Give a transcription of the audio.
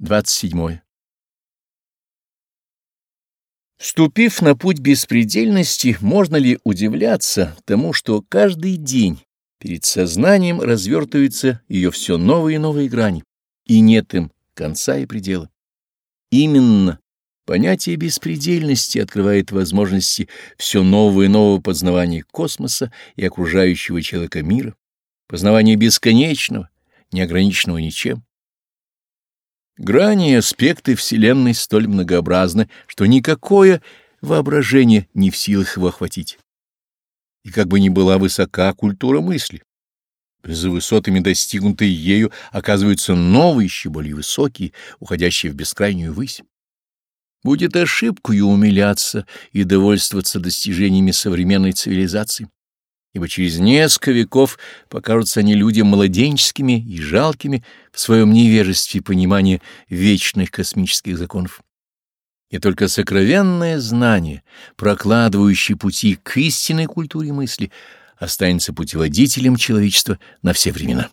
27. Вступив на путь беспредельности, можно ли удивляться тому, что каждый день перед сознанием развертываются ее все новые и новые грани, и нет им конца и предела? Именно понятие беспредельности открывает возможности все нового и нового познавания космоса и окружающего человека мира, познавания бесконечного, неограниченного ничем. Грани и аспекты Вселенной столь многообразны, что никакое воображение не в силах его охватить. И как бы ни была высока культура мысли, за высотами, достигнутые ею, оказываются новые, еще более высокие, уходящие в бескрайнюю высь. Будет ошибкою умиляться и довольствоваться достижениями современной цивилизации ибо через несколько веков покажутся они людям младенческими и жалкими в своем невежестве понимания вечных космических законов. И только сокровенное знание, прокладывающее пути к истинной культуре мысли, останется путеводителем человечества на все времена.